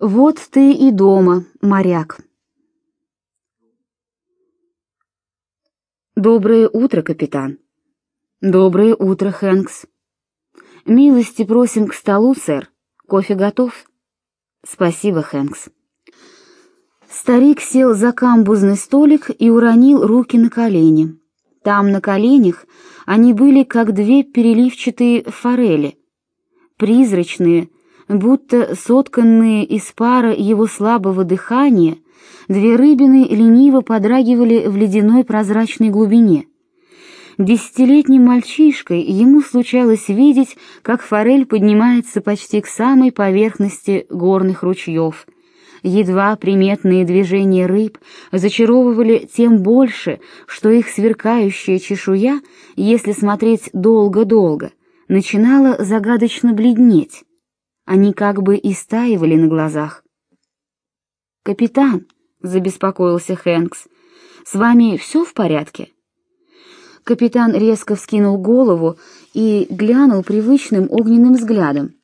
Вот ты и дома, моряк. Доброе утро, капитан. Доброе утро, Хэнкс. Милости просим к столу, сэр. Кофе готов? Спасибо, Хэнкс. Старик сел за камбузный столик и уронил руки на колени. Там, на коленях, они были как две переливчатые форели, призрачные, будто сотканные из пара его слабого дыхания, две рыбины лениво подрагивали в ледяной прозрачной глубине. Десятилетним мальчишкой ему случалось видеть, как форель поднимается почти к самой поверхности горных ручьев. Едва приметные движения рыб зачаровывали тем больше, что их сверкающая чешуя, если смотреть долго-долго, начинала загадочно бледнеть. Они как бы истаивали на глазах. «Капитан», — забеспокоился Хэнкс, — «с вами все в порядке?» Капитан резко вскинул голову и глянул привычным огненным взглядом.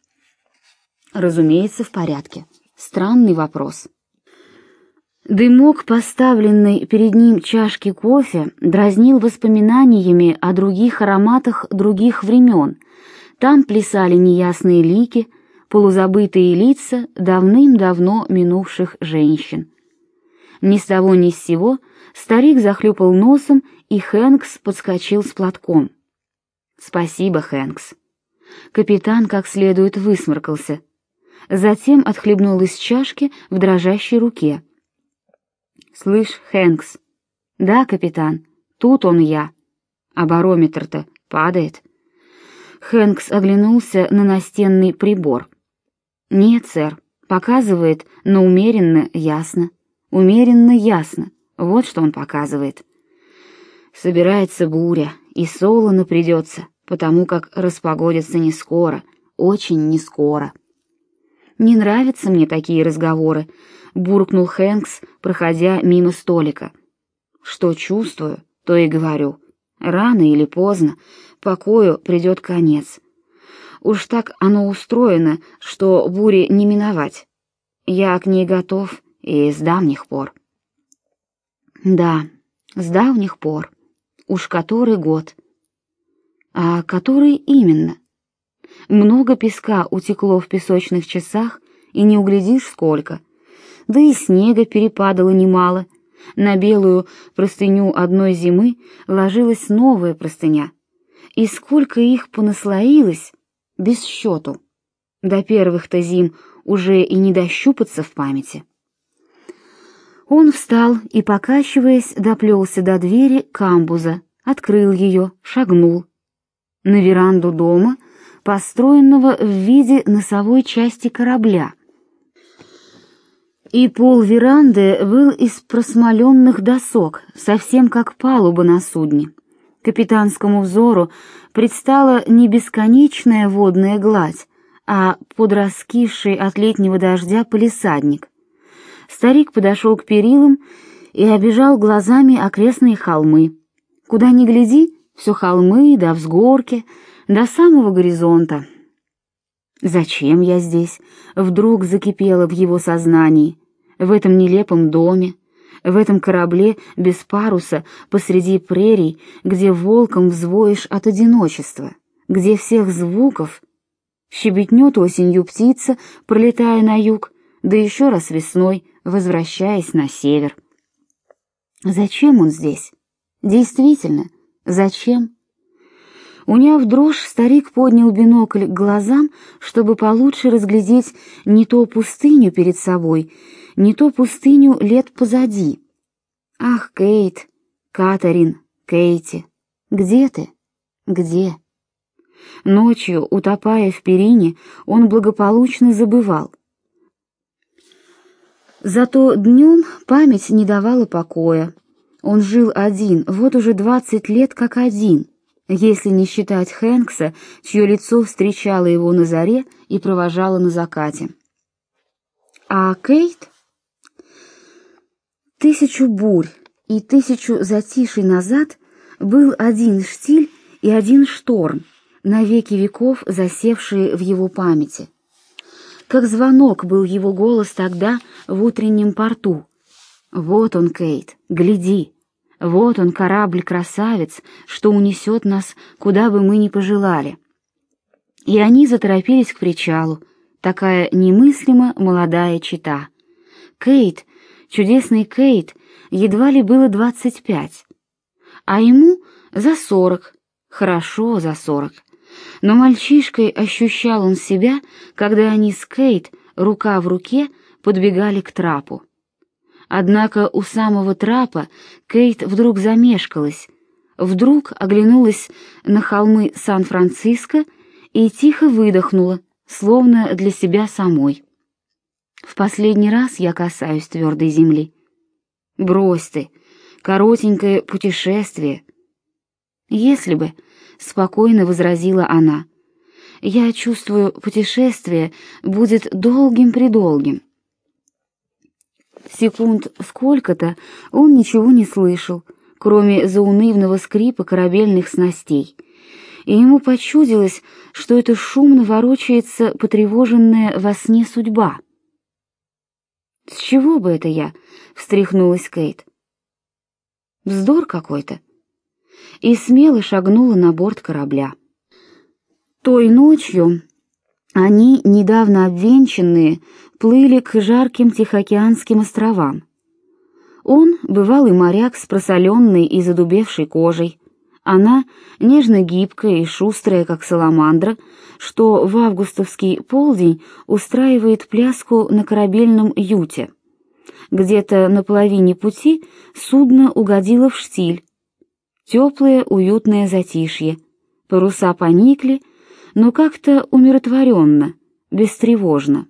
«Разумеется, в порядке. Странный вопрос». Дымок, поставленный перед ним чашки кофе, дразнил воспоминаниями о других ароматах других времен. Там плясали неясные лики — полузабытые лица давным-давно минувших женщин. Ни с того ни с сего старик захлюпал носом, и Хэнкс подскочил с платком. «Спасибо, Хэнкс». Капитан как следует высморкался. Затем отхлебнул из чашки в дрожащей руке. «Слышь, Хэнкс». «Да, капитан, тут он я. А барометр-то падает». Хэнкс оглянулся на настенный прибор. «Нет, сэр, показывает, но умеренно ясно. Умеренно ясно. Вот что он показывает. Собирается буря, и солоно придется, потому как распогодится не скоро, очень не скоро. Не нравятся мне такие разговоры, буркнул Хэнкс, проходя мимо столика. Что чувствую, то и говорю. Рано или поздно покою придет конец. Уж так оно устроено, что бури не миновать. Я к ней готов и с давних пор. Да, с давних пор. Уж который год. А который именно? Много песка утекло в песочных часах, и не углядишь сколько. Да и снега перепадало немало. На белую простыню одной зимы ложилась новая простыня. И сколько их понаслоилось, без счету. До первых-то зим уже и не дощупаться в памяти. Он встал и, покачиваясь, доплелся до двери камбуза, открыл ее, шагнул. На веранду дома, построенного в виде носовой части корабля. И пол веранды был из просмоленных досок, совсем как палуба на судне. Капитанскому взору предстала не бесконечная водная гладь, а подраскисший от летнего дождя полисадник. Старик подошел к перилам и обежал глазами окрестные холмы. Куда ни гляди, все холмы да взгорки, до самого горизонта. Зачем я здесь? Вдруг закипело в его сознании, в этом нелепом доме, в этом корабле без паруса посреди прерий, где волком взвоишь от одиночества, где всех звуков щебетнет осенью птица, пролетая на юг, да еще раз весной, возвращаясь на север. Зачем он здесь? Действительно, зачем? Уняв дрожь, старик поднял бинокль к глазам, чтобы получше разглядеть не то пустыню перед собой, не то пустыню лет позади. Ах, Кейт, Катарин, Кейти, где ты? Где? Ночью, утопая в перине, он благополучно забывал. Зато днем память не давала покоя. Он жил один, вот уже двадцать лет как один, если не считать Хэнкса, чье лицо встречало его на заре и провожало на закате. А Кейт? Тысячу бурь и тысячу затишей назад был один штиль и один шторм, навеки веков засевшие в его памяти. как звонок был его голос тогда в утреннем порту. «Вот он, Кейт, гляди! Вот он, корабль-красавец, что унесет нас, куда бы мы ни пожелали!» И они заторопились к причалу, такая немыслимо молодая чита. Кейт, чудесный Кейт, едва ли было двадцать пять, а ему за сорок, хорошо за сорок. Но мальчишкой ощущал он себя, когда они с Кейт рука в руке подбегали к трапу. Однако у самого трапа Кейт вдруг замешкалась, вдруг оглянулась на холмы Сан-Франциско и тихо выдохнула, словно для себя самой. В последний раз я касаюсь твердой земли. Брось ты, коротенькое путешествие. Если бы, — спокойно возразила она, — я чувствую, путешествие будет долгим-предолгим. Секунд сколько-то он ничего не слышал, кроме заунывного скрипа корабельных снастей, и ему почудилось, что это шумно ворочается потревоженная во сне судьба. «С чего бы это я?» — встряхнулась Кейт. «Вздор какой-то!» И смело шагнула на борт корабля. Той ночью они, недавно обвенчанные, плыли к жарким Тихоокеанским островам. Он, бывалый моряк с просоленной и задубевшей кожей, она, нежно-гибкая и шустрая, как саламандра, что в августовский полдень устраивает пляску на корабельном юте. Где-то на половине пути судно угодило в штиль. Теплое, уютное затишье. Паруса поникли, но как-то умиротворенно, бестревожно.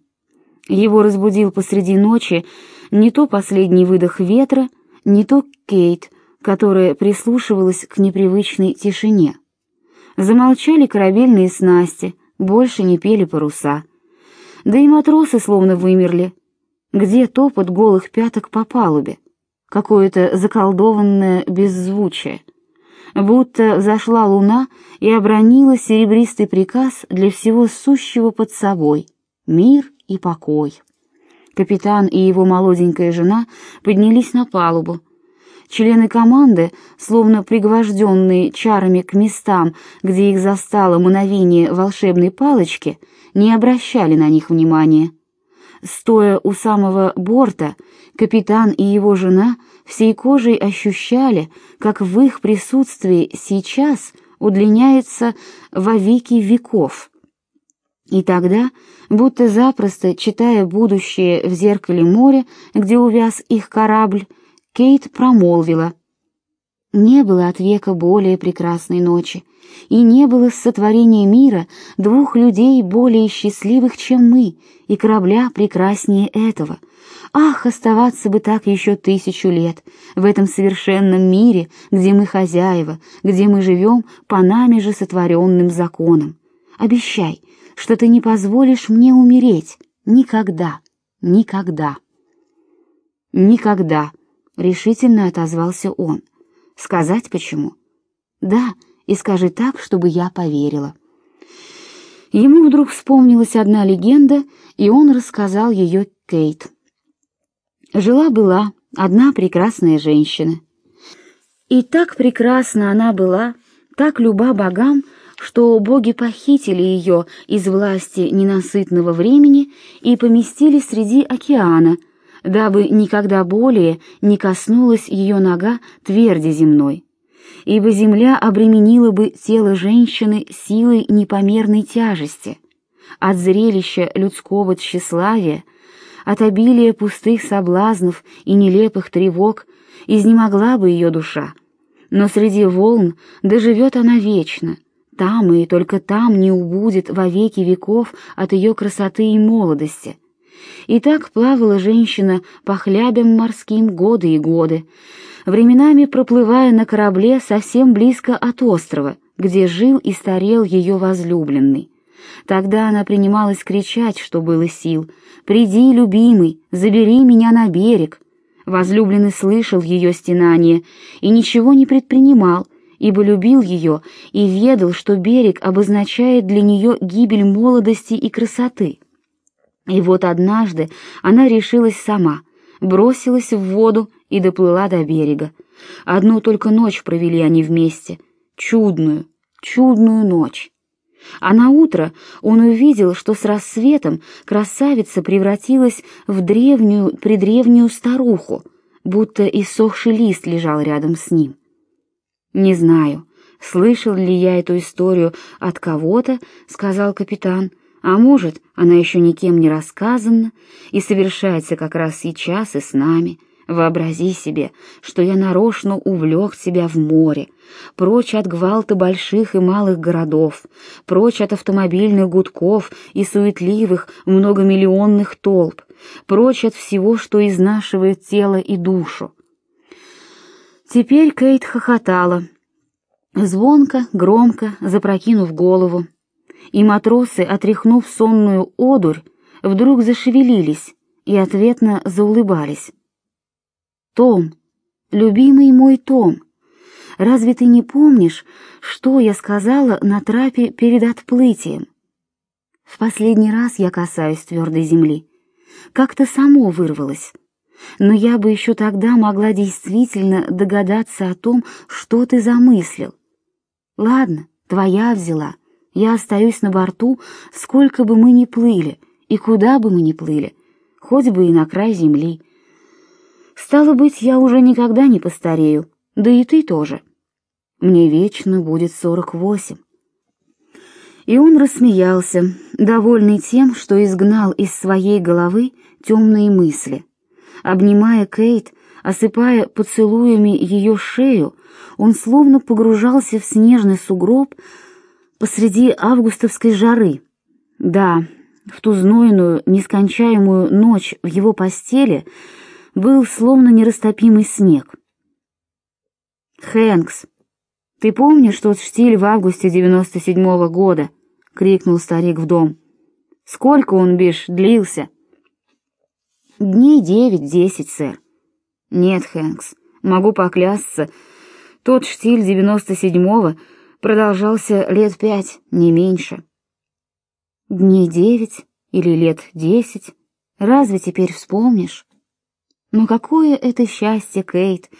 Его разбудил посреди ночи не то последний выдох ветра, не то Кейт, которая прислушивалась к непривычной тишине. Замолчали корабельные снасти, больше не пели паруса. Да и матросы словно вымерли. Где топот голых пяток по палубе? Какое-то заколдованное беззвучие. Будто взошла луна и обронила серебристый приказ для всего сущего под собой — мир и покой. Капитан и его молоденькая жена поднялись на палубу, Члены команды, словно пригвожденные чарами к местам, где их застало мановение волшебной палочки, не обращали на них внимания. Стоя у самого борта, капитан и его жена всей кожей ощущали, как в их присутствии сейчас удлиняется во веки веков. И тогда, будто запросто читая будущее в зеркале моря, где увяз их корабль, Кейт промолвила. Не было от века более прекрасной ночи, и не было с сотворения мира двух людей более счастливых, чем мы, и корабля прекраснее этого. Ах, оставаться бы так еще тысячу лет, в этом совершенном мире, где мы хозяева, где мы живем по нами же сотворенным законам. Обещай, что ты не позволишь мне умереть. Никогда, никогда. Никогда. — решительно отозвался он. «Сказать почему?» «Да, и скажи так, чтобы я поверила». Ему вдруг вспомнилась одна легенда, и он рассказал ее Кейт. Жила-была одна прекрасная женщина. И так прекрасна она была, так люба богам, что боги похитили ее из власти ненасытного времени и поместили среди океана — дабы никогда более не коснулась ее нога тверди земной, ибо земля обременила бы тело женщины силой непомерной тяжести. От зрелища людского тщеславия, от обилия пустых соблазнов и нелепых тревог изнемогла бы ее душа. Но среди волн доживет она вечно, там и только там не убудет во веки веков от ее красоты и молодости — и так плавала женщина по хлябям морским годы и годы, временами проплывая на корабле совсем близко от острова, где жил и старел ее возлюбленный. Тогда она принималась кричать, что было сил. «Приди, любимый, забери меня на берег!» Возлюбленный слышал ее стенание и ничего не предпринимал, ибо любил ее и ведал, что берег обозначает для нее гибель молодости и красоты. И вот однажды она решилась сама, бросилась в воду и доплыла до берега. Одну только ночь провели они вместе. Чудную, чудную ночь. А на утро он увидел, что с рассветом красавица превратилась в древнюю, предревнюю старуху, будто иссохший лист лежал рядом с ним. Не знаю, слышал ли я эту историю от кого-то, сказал капитан, — а может, она еще никем не рассказана и совершается как раз сейчас и с нами. Вообрази себе, что я нарочно увлек тебя в море, прочь от гвалта больших и малых городов, прочь от автомобильных гудков и суетливых многомиллионных толп, прочь от всего, что изнашивает тело и душу. Теперь Кейт хохотала, звонко, громко, запрокинув голову, и матросы, отряхнув сонную одурь, вдруг зашевелились и ответно заулыбались. «Том, любимый мой Том, разве ты не помнишь, что я сказала на трапе перед отплытием? В последний раз я касаюсь твердой земли. Как-то само вырвалось. Но я бы еще тогда могла действительно догадаться о том, что ты замыслил. Ладно, твоя взяла» Я остаюсь на борту, сколько бы мы ни плыли, и куда бы мы ни плыли, хоть бы и на край земли. Стало быть, я уже никогда не постарею, да и ты тоже. Мне вечно будет сорок восемь. И он рассмеялся, довольный тем, что изгнал из своей головы темные мысли. Обнимая Кейт, осыпая поцелуями ее шею, он словно погружался в снежный сугроб, посреди августовской жары. Да, в ту знойную, нескончаемую ночь в его постели был словно нерастопимый снег. «Хэнкс, ты помнишь тот штиль в августе девяносто седьмого года?» — крикнул старик в дом. «Сколько он, бишь, длился?» «Дней девять-десять, сэр». «Нет, Хэнкс, могу поклясться, тот штиль девяносто седьмого — продолжался лет пять, не меньше. Дней девять или лет десять, разве теперь вспомнишь? Но какое это счастье, Кейт,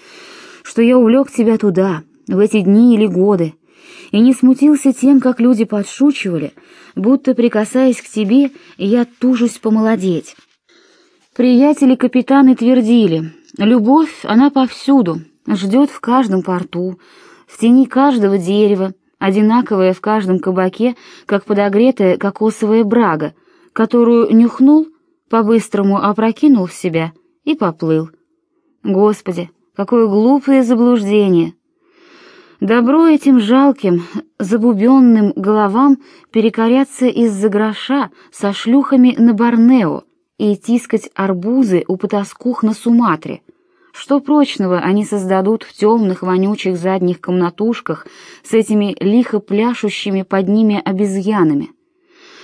что я увлек тебя туда, в эти дни или годы, и не смутился тем, как люди подшучивали, будто, прикасаясь к тебе, я тужусь помолодеть. Приятели-капитаны твердили, любовь, она повсюду, ждет в каждом порту, в тени каждого дерева, одинаковая в каждом кабаке, как подогретая кокосовая брага, которую нюхнул, по-быстрому опрокинул в себя и поплыл. Господи, какое глупое заблуждение! Добро этим жалким, забубенным головам перекоряться из-за гроша со шлюхами на Борнео и тискать арбузы у потаскух на Суматре — что прочного они создадут в темных, вонючих задних комнатушках с этими лихо пляшущими под ними обезьянами?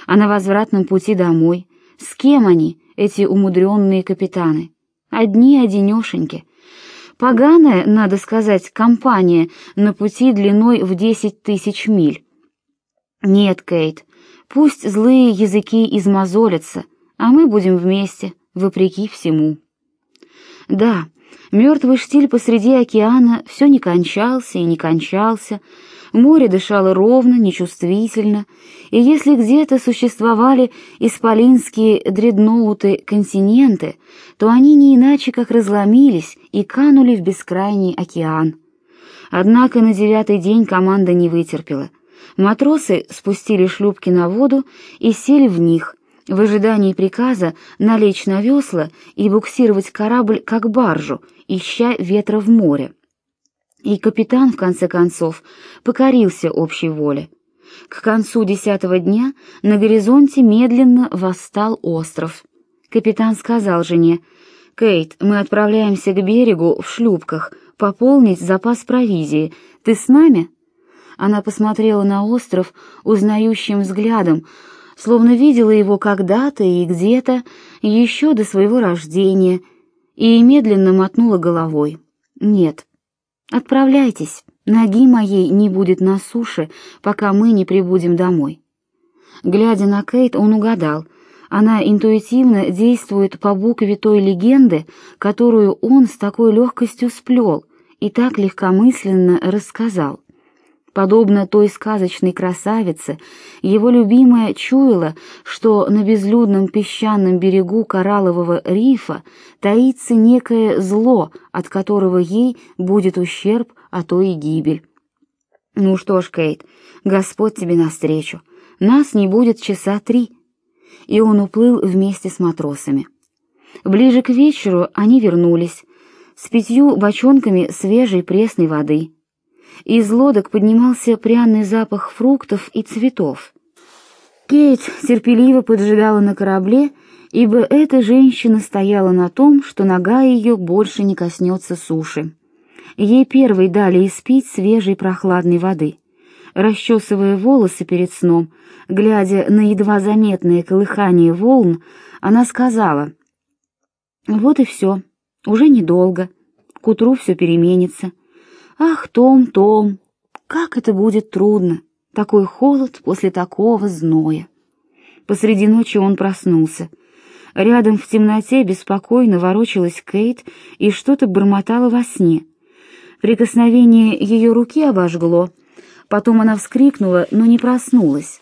А на возвратном пути домой с кем они, эти умудренные капитаны? Одни-одинешеньки. Поганая, надо сказать, компания на пути длиной в десять тысяч миль. Нет, Кейт, пусть злые языки измозолятся, а мы будем вместе, вопреки всему. Да, Мертвый штиль посреди океана все не кончался и не кончался, море дышало ровно, нечувствительно, и если где-то существовали исполинские дредноуты-континенты, то они не иначе как разломились и канули в бескрайний океан. Однако на девятый день команда не вытерпела. Матросы спустили шлюпки на воду и сели в них, в ожидании приказа налечь на весла и буксировать корабль как баржу, ища ветра в море. И капитан, в конце концов, покорился общей воле. К концу десятого дня на горизонте медленно восстал остров. Капитан сказал жене, «Кейт, мы отправляемся к берегу в шлюпках, пополнить запас провизии. Ты с нами?» Она посмотрела на остров узнающим взглядом, словно видела его когда-то и где-то, еще до своего рождения, и медленно мотнула головой. «Нет, отправляйтесь, ноги моей не будет на суше, пока мы не прибудем домой». Глядя на Кейт, он угадал. Она интуитивно действует по букве той легенды, которую он с такой легкостью сплел и так легкомысленно рассказал. Подобно той сказочной красавице, его любимая чуяла, что на безлюдном песчаном берегу кораллового рифа таится некое зло, от которого ей будет ущерб, а то и гибель. «Ну что ж, Кейт, Господь тебе навстречу. Нас не будет часа три». И он уплыл вместе с матросами. Ближе к вечеру они вернулись с пятью бочонками свежей пресной воды — из лодок поднимался пряный запах фруктов и цветов. Кейт терпеливо поджидала на корабле, ибо эта женщина стояла на том, что нога ее больше не коснется суши. Ей первой дали испить свежей прохладной воды. Расчесывая волосы перед сном, глядя на едва заметное колыхание волн, она сказала, «Вот и все, уже недолго, к утру все переменится». Ах, Том, Том, как это будет трудно, такой холод после такого зноя. Посреди ночи он проснулся. Рядом в темноте беспокойно ворочалась Кейт и что-то бормотала во сне. Прикосновение ее руки обожгло. Потом она вскрикнула, но не проснулась.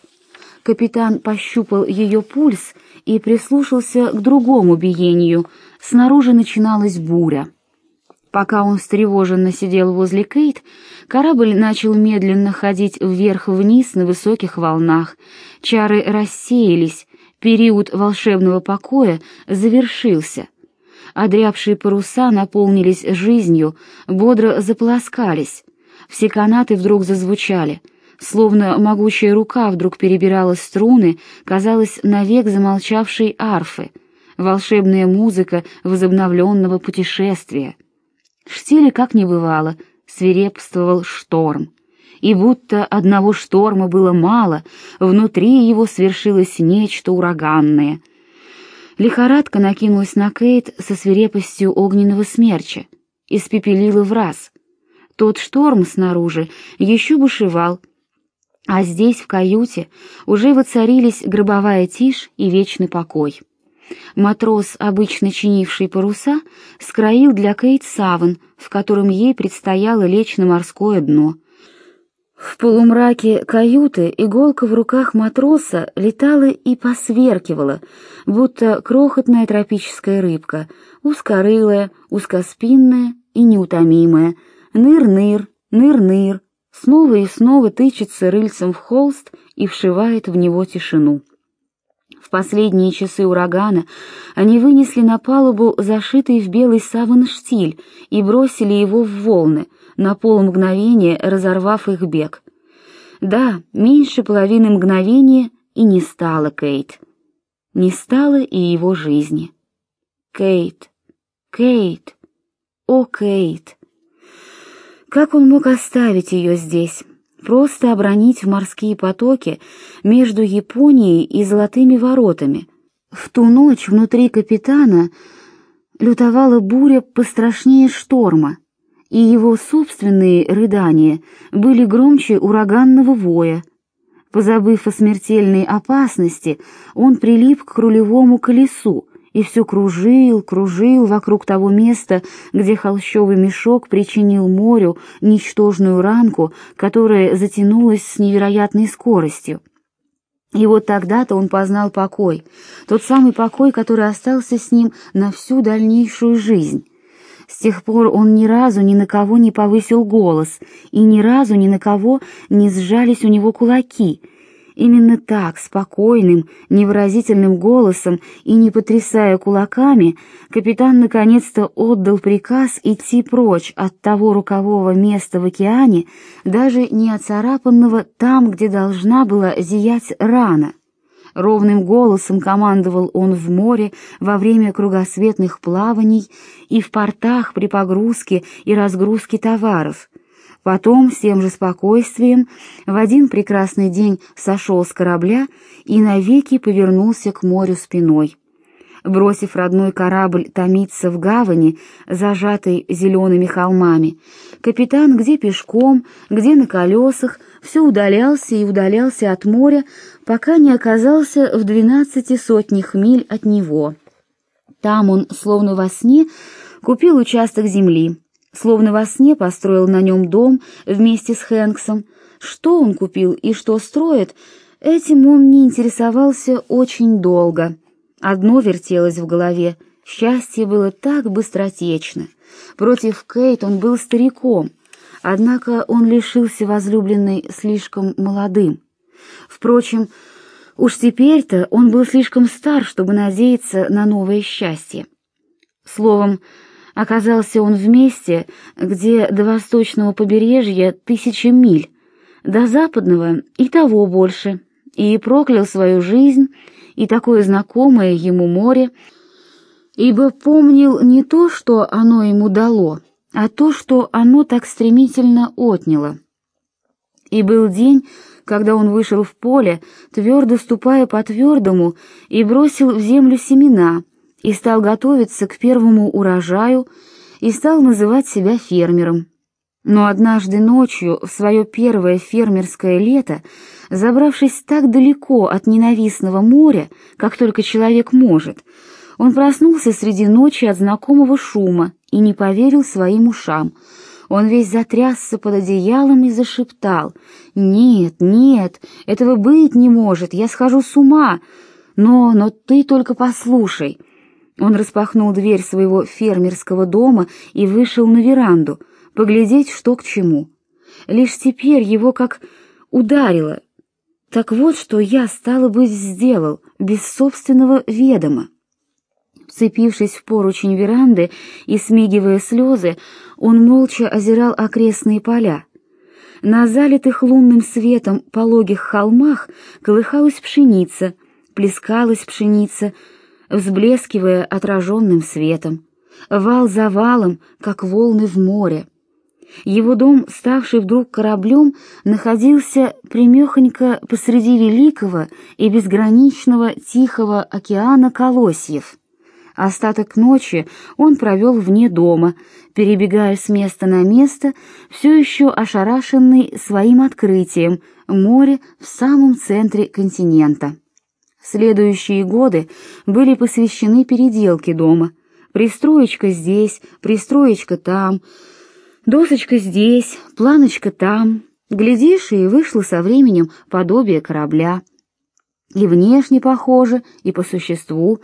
Капитан пощупал ее пульс и прислушался к другому биению. Снаружи начиналась буря. Пока он встревоженно сидел возле Кейт, корабль начал медленно ходить вверх-вниз на высоких волнах. Чары рассеялись, период волшебного покоя завершился. Одрябшие паруса наполнились жизнью, бодро заполоскались. Все канаты вдруг зазвучали, словно могучая рука вдруг перебирала струны, казалось, навек замолчавшей арфы. Волшебная музыка возобновленного путешествия — штиле как не бывало, свирепствовал шторм. И будто одного шторма было мало, внутри его свершилось нечто ураганное. Лихорадка накинулась на Кейт со свирепостью огненного смерча, испепелила в раз. Тот шторм снаружи еще бушевал, а здесь, в каюте, уже воцарились гробовая тишь и вечный покой. Матрос, обычно чинивший паруса, скроил для Кейт саван, в котором ей предстояло лечь на морское дно. В полумраке каюты иголка в руках матроса летала и посверкивала, будто крохотная тропическая рыбка, узкорылая, узкоспинная и неутомимая. Ныр-ныр, ныр-ныр, снова и снова тычется рыльцем в холст и вшивает в него тишину. Последние часы урагана они вынесли на палубу зашитый в белый саван штиль и бросили его в волны, на полмгновения разорвав их бег. Да, меньше половины мгновения и не стало Кейт. Не стало и его жизни. Кейт, Кейт, о, Кейт! Как он мог оставить ее здесь? Просто обронить в морские потоки между Японией и Золотыми воротами. В ту ночь внутри капитана лютовала буря пострашнее шторма, и его собственные рыдания были громче ураганного воя. Позабыв о смертельной опасности, он прилип к рулевому колесу, и все кружил, кружил вокруг того места, где холщовый мешок причинил морю ничтожную ранку, которая затянулась с невероятной скоростью. И вот тогда-то он познал покой, тот самый покой, который остался с ним на всю дальнейшую жизнь. С тех пор он ни разу ни на кого не повысил голос, и ни разу ни на кого не сжались у него кулаки — Именно так, спокойным, невыразительным голосом и не потрясая кулаками, капитан наконец-то отдал приказ идти прочь от того рукового места в океане, даже не оцарапанного там, где должна была зиять рана. Ровным голосом командовал он в море во время кругосветных плаваний и в портах при погрузке и разгрузке товаров, Потом, с тем же спокойствием, в один прекрасный день сошел с корабля и навеки повернулся к морю спиной. бросив родной корабль томиться в гавани, зажатой зелеными холмами. Капитан где пешком, где на колесах, все удалялся и удалялся от моря, пока не оказался в двенадцати сотнях миль от него. Там он, словно во сне, купил участок земли, словно во сне построил на нем дом вместе с Хэнксом. Что он купил и что строит, этим он не интересовался очень долго. Одно вертелось в голове — счастье было так быстротечно. Против Кейт он был стариком, однако он лишился возлюбленной слишком молодым. Впрочем, уж теперь-то он был слишком стар, чтобы надеяться на новое счастье. Словом, оказался он в месте, где до восточного побережья тысячи миль, до западного и того больше, и проклял свою жизнь и такое знакомое ему море, ибо помнил не то, что оно ему дало, а то, что оно так стремительно отняло. И был день, когда он вышел в поле, твердо ступая по твердому, и бросил в землю семена, и стал готовиться к первому урожаю, и стал называть себя фермером. Но однажды ночью, в свое первое фермерское лето, забравшись так далеко от ненавистного моря, как только человек может, он проснулся среди ночи от знакомого шума и не поверил своим ушам. Он весь затрясся под одеялом и зашептал. «Нет, нет, этого быть не может, я схожу с ума. Но, но ты только послушай». Он распахнул дверь своего фермерского дома и вышел на веранду, поглядеть, что к чему. Лишь теперь его как ударило. Так вот, что я, стало быть, сделал, без собственного ведома. Вцепившись в поручень веранды и смигивая слезы, он молча озирал окрестные поля. На залитых лунным светом пологих холмах колыхалась пшеница, плескалась пшеница, взблескивая отраженным светом, вал за валом, как волны в море. Его дом, ставший вдруг кораблем, находился примехонько посреди великого и безграничного тихого океана Колосьев. Остаток ночи он провел вне дома, перебегая с места на место, все еще ошарашенный своим открытием — море в самом центре континента. Следующие годы были посвящены переделке дома. Пристроечка здесь, пристроечка там, досочка здесь, планочка там. Глядишь, и вышло со временем подобие корабля. И внешне похоже, и по существу,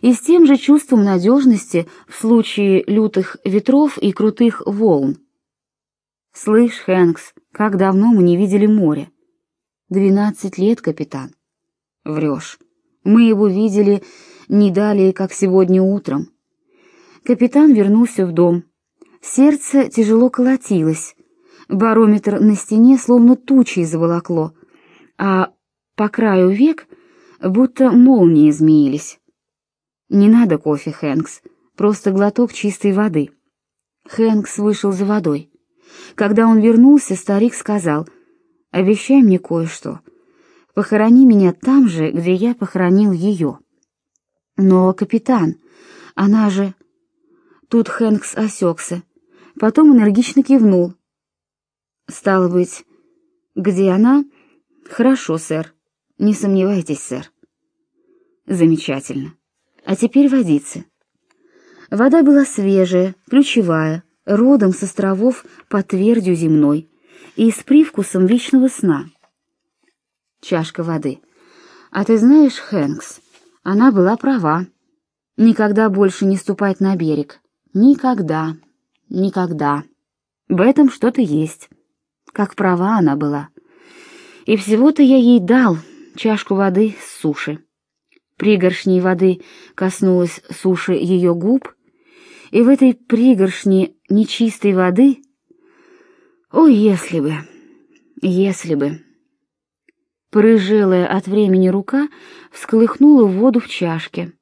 и с тем же чувством надежности в случае лютых ветров и крутых волн. «Слышь, Хэнкс, как давно мы не видели море?» «Двенадцать лет, капитан». «Врешь. Мы его видели не далее, как сегодня утром». Капитан вернулся в дом. Сердце тяжело колотилось. Барометр на стене словно тучей заволокло, а по краю век будто молнии змеились. «Не надо кофе, Хэнкс, просто глоток чистой воды». Хэнкс вышел за водой. Когда он вернулся, старик сказал, «Обещай мне кое-что. Похорони меня там же, где я похоронил ее». «Но, капитан, она же...» Тут Хэнкс осекся, потом энергично кивнул. «Стало быть, где она?» «Хорошо, сэр. Не сомневайтесь, сэр». «Замечательно. А теперь водицы. Вода была свежая, ключевая, родом с островов по твердью земной и с привкусом вечного сна. Чашка воды. А ты знаешь, Хэнкс, она была права. Никогда больше не ступать на берег. Никогда. Никогда. В этом что-то есть. Как права она была. И всего-то я ей дал чашку воды с суши. Пригоршней воды коснулась суши ее губ, и в этой пригоршне нечистой воды... Ой, если бы, если бы... Порыжелая от времени рука всколыхнула воду в чашке.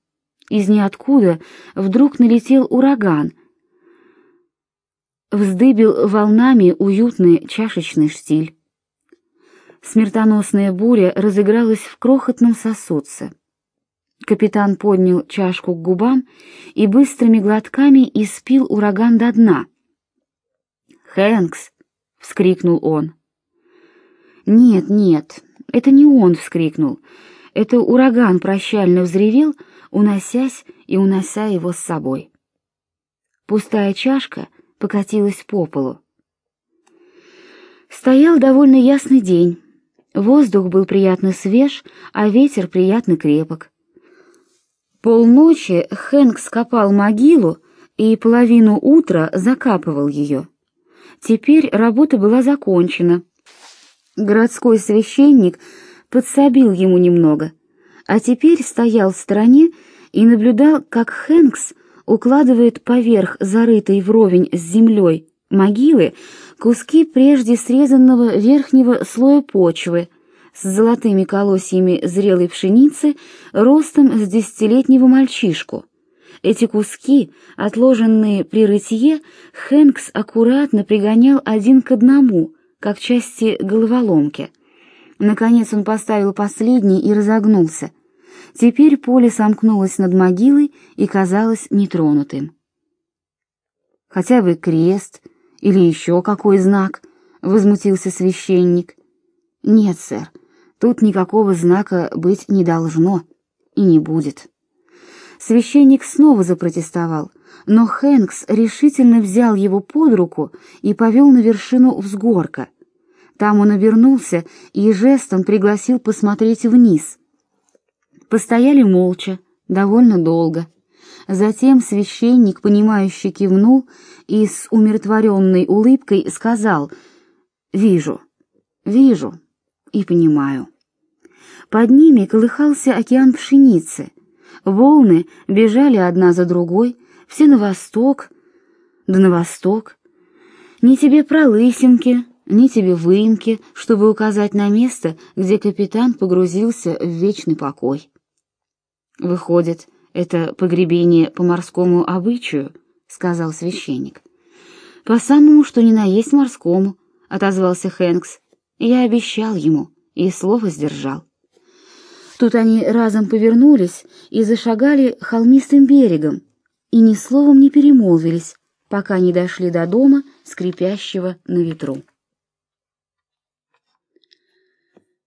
Из ниоткуда вдруг налетел ураган, вздыбил волнами уютный чашечный штиль. Смертоносная буря разыгралась в крохотном сосудце. Капитан поднял чашку к губам и быстрыми глотками испил ураган до дна. «Хэнкс!» — вскрикнул он. «Нет, нет, это не он вскрикнул. Это ураган прощально взревел, уносясь и унося его с собой. Пустая чашка покатилась по полу. Стоял довольно ясный день. Воздух был приятно свеж, а ветер приятно крепок. Полночи Хэнк скопал могилу и половину утра закапывал ее. Теперь работа была закончена. Городской священник подсобил ему немного, а теперь стоял в стороне и наблюдал, как Хэнкс укладывает поверх зарытой вровень с землей могилы куски прежде срезанного верхнего слоя почвы с золотыми колосьями зрелой пшеницы ростом с десятилетнего мальчишку. Эти куски, отложенные при рытье, Хэнкс аккуратно пригонял один к одному, как части головоломки. Наконец он поставил последний и разогнулся. Теперь поле сомкнулось над могилой и казалось нетронутым. «Хотя бы крест или еще какой знак?» — возмутился священник. «Нет, сэр, тут никакого знака быть не должно и не будет». Священник снова запротестовал, но Хэнкс решительно взял его под руку и повел на вершину взгорка. Там он обернулся и жестом пригласил посмотреть вниз. Постояли молча, довольно долго. Затем священник, понимающе кивнул и с умиротворенной улыбкой сказал «Вижу, вижу и понимаю». Под ними колыхался океан пшеницы, Волны бежали одна за другой, все на восток, да на восток. Ни тебе пролысинки, ни тебе выемки, чтобы указать на место, где капитан погрузился в вечный покой. Выходит, это погребение по морскому обычаю, сказал священник. По самому, что ни на есть морскому, отозвался Хэнкс. Я обещал ему и слово сдержал. Тут они разом повернулись и зашагали холмистым берегом, и ни словом не перемолвились, пока не дошли до дома, скрипящего на ветру.